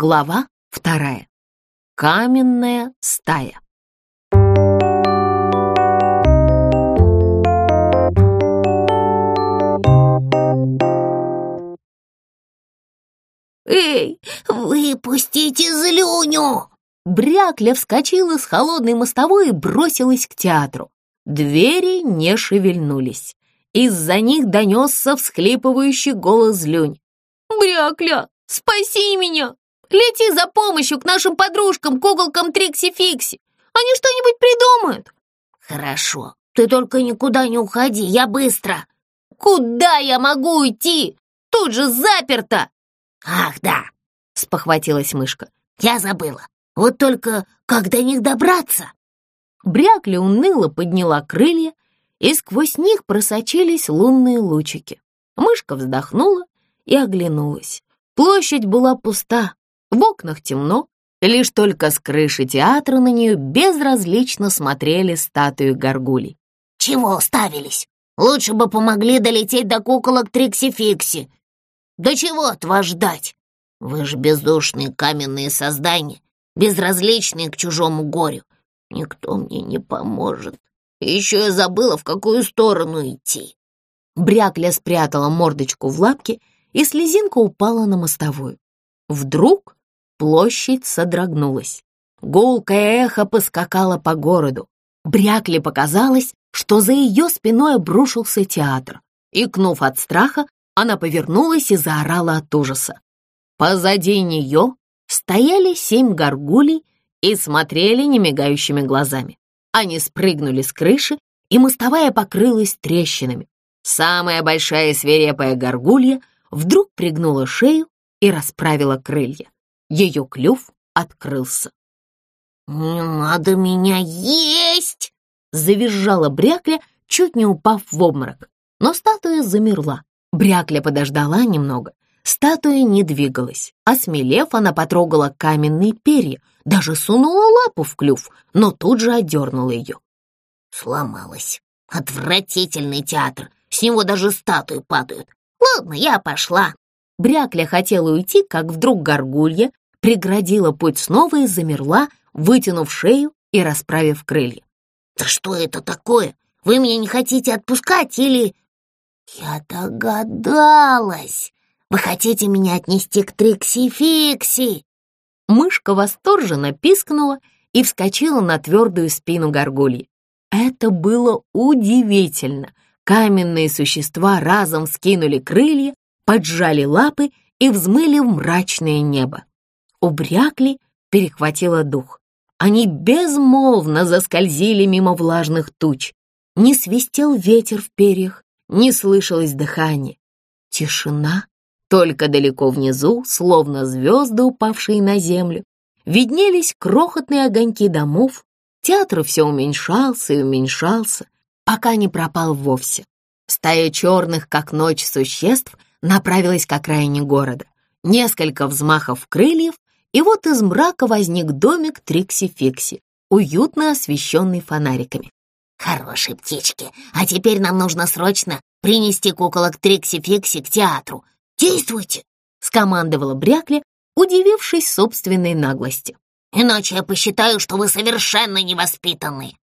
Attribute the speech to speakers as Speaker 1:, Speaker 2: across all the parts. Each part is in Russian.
Speaker 1: Глава вторая. Каменная стая.
Speaker 2: «Эй, выпустите злюню!»
Speaker 1: Брякля вскочила с холодной мостовой и бросилась к театру. Двери не шевельнулись. Из-за них донесся всхлипывающий голос Злюнь.
Speaker 2: «Брякля, спаси меня! Лети за помощью к нашим подружкам, куколкам Трикси-Фикси! Они что-нибудь придумают!» «Хорошо, ты только никуда не уходи, я быстро!» «Куда я могу уйти? Тут же заперто!» «Ах, да!» — спохватилась мышка. «Я забыла. Вот только как до них добраться?»
Speaker 1: Брякля уныло подняла крылья, и сквозь них просочились лунные лучики. Мышка вздохнула и оглянулась. Площадь была пуста, в окнах темно, лишь только с крыши театра на нее безразлично смотрели статуи горгулей.
Speaker 2: «Чего уставились? Лучше бы помогли долететь до куколок Трикси-Фикси. Да чего от вас ждать? Вы же бездушные каменные создания, безразличные к чужому горю. Никто мне не поможет. еще я забыла, в какую сторону идти».
Speaker 1: Брякля спрятала мордочку в лапки, и слезинка упала на мостовую. Вдруг площадь содрогнулась. Гулкое эхо поскакало по городу. Брякле показалось, что за ее спиной обрушился театр. Икнув от страха, она повернулась и заорала от ужаса. Позади нее стояли семь горгулей и смотрели немигающими глазами. Они спрыгнули с крыши, и мостовая покрылась трещинами. Самая большая свирепая горгулья вдруг пригнула шею и расправила крылья. Ее клюв открылся.
Speaker 2: «Не надо меня есть!» — завизжала Брякля, чуть не упав в обморок. Но статуя замерла. Брякля подождала немного. Статуя не двигалась. Осмелев, она потрогала каменные перья, даже сунула лапу в клюв, но тут же отдернула ее. Сломалась. Отвратительный театр. С него даже статуи падают. Ладно, я пошла. Брякля хотела уйти, как вдруг горгулья преградила путь снова и замерла, вытянув шею и расправив крылья. «Да что это такое? Вы меня не хотите отпускать или...» «Я догадалась! Вы хотите меня отнести к Трикси-Фикси!»
Speaker 1: Мышка восторженно пискнула и вскочила на твердую спину горгульи. Это было удивительно. Каменные существа разом скинули крылья, поджали лапы и взмыли в мрачное небо. У брякли перехватило дух. Они безмолвно заскользили мимо влажных туч. Не свистел ветер в перьях, не слышалось дыхания. Тишина, только далеко внизу, словно звезды, упавшие на землю, виднелись крохотные огоньки домов. Театр все уменьшался и уменьшался, пока не пропал вовсе. Стая черных, как ночь, существ направилась к окраине города. Несколько взмахов крыльев, и вот из мрака возник домик Трикси-Фикси, уютно освещенный фонариками.
Speaker 2: «Хорошие птички, а теперь нам нужно срочно принести куколок Трикси-Фикси к театру. Действуйте!» — скомандовала Брякля, удивившись собственной наглости. «Иначе я посчитаю, что вы совершенно невоспитанные!»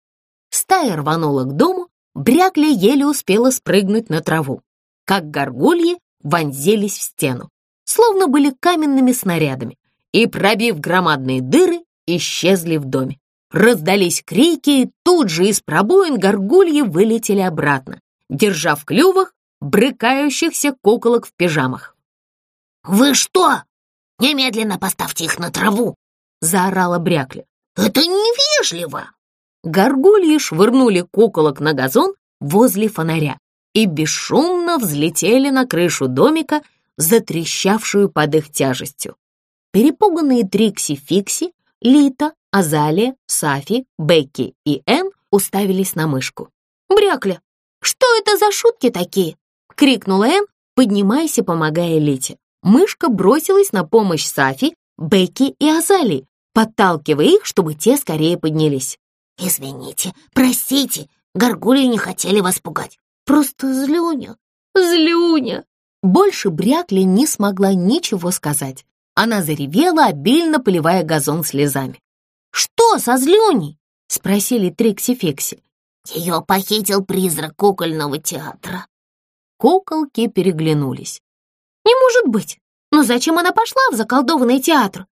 Speaker 1: Стая рванула к дому, Брякля еле успела спрыгнуть на траву. Как горгульи вонзились в стену, словно были каменными снарядами, и, пробив громадные дыры, исчезли в доме. Раздались крики, и тут же из пробоин горгульи вылетели обратно, держа в клювах брыкающихся куколок в пижамах.
Speaker 2: «Вы что? Немедленно поставьте их на траву!» — заорала Брякля. «Это невежливо!»
Speaker 1: Горгульи швырнули куколок на газон возле фонаря и бесшумно взлетели на крышу домика, затрещавшую под их тяжестью. Перепуганные Трикси-Фикси, Лита, Азалия, Сафи, Бекки и Энн уставились на мышку. «Брякля, что это за шутки такие?» — крикнула Энн, поднимаясь и помогая Лите. Мышка бросилась на помощь Сафи, Бекки и Азалии, подталкивая их, чтобы те скорее поднялись.
Speaker 2: «Извините, простите, горгульи не хотели вас пугать. Просто злюня, злюня!»
Speaker 1: Больше Брякля не смогла ничего сказать. Она заревела, обильно поливая газон слезами.
Speaker 2: «Что со злюней?»
Speaker 1: — спросили Трикси-Фекси.
Speaker 2: «Ее похитил призрак кукольного театра».
Speaker 1: Куколки переглянулись.
Speaker 2: «Не может быть! Но зачем она пошла в заколдованный театр?»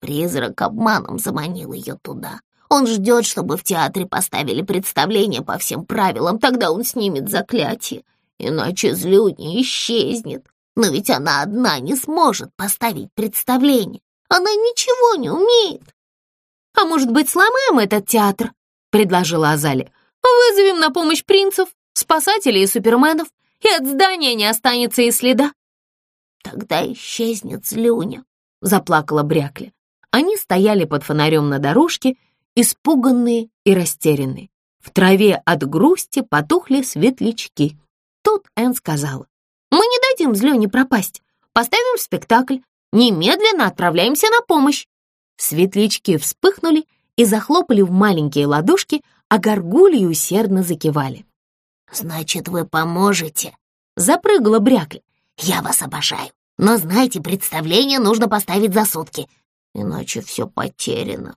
Speaker 3: Призрак обманом заманил ее туда. Он ждет, чтобы в театре поставили представление по всем правилам, тогда он снимет заклятие. Иначе злюдня исчезнет. Но ведь она одна не сможет поставить представление. Она ничего не умеет.
Speaker 2: «А может быть, сломаем этот театр?» — предложила Азали. «Вызовем на помощь принцев, спасателей и суперменов, и от здания не останется и следа».
Speaker 3: «Тогда исчезнет злюня», —
Speaker 1: заплакала Брякля. Они стояли под фонарем на дорожке, испуганные и растерянные. В траве от грусти потухли светлячки. Тут Энн сказала,
Speaker 2: «Мы не дадим Злёне пропасть. Поставим спектакль. Немедленно отправляемся на помощь».
Speaker 1: Светлячки вспыхнули и захлопали в маленькие ладошки, а горгульи усердно закивали.
Speaker 3: «Значит, вы поможете?»
Speaker 1: — запрыгала Брякля.
Speaker 3: «Я вас обожаю. Но знаете, представление нужно поставить за сутки, иначе все потеряно».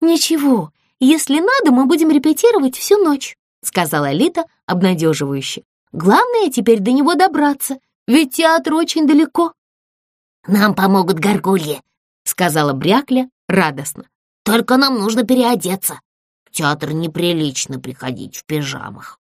Speaker 2: «Ничего, если надо, мы будем репетировать всю ночь», — сказала Лита обнадеживающе. «Главное теперь до него добраться, ведь театр очень далеко».
Speaker 3: «Нам помогут горгульи», — сказала Брякля радостно. «Только нам нужно переодеться. В театр неприлично приходить в пижамах».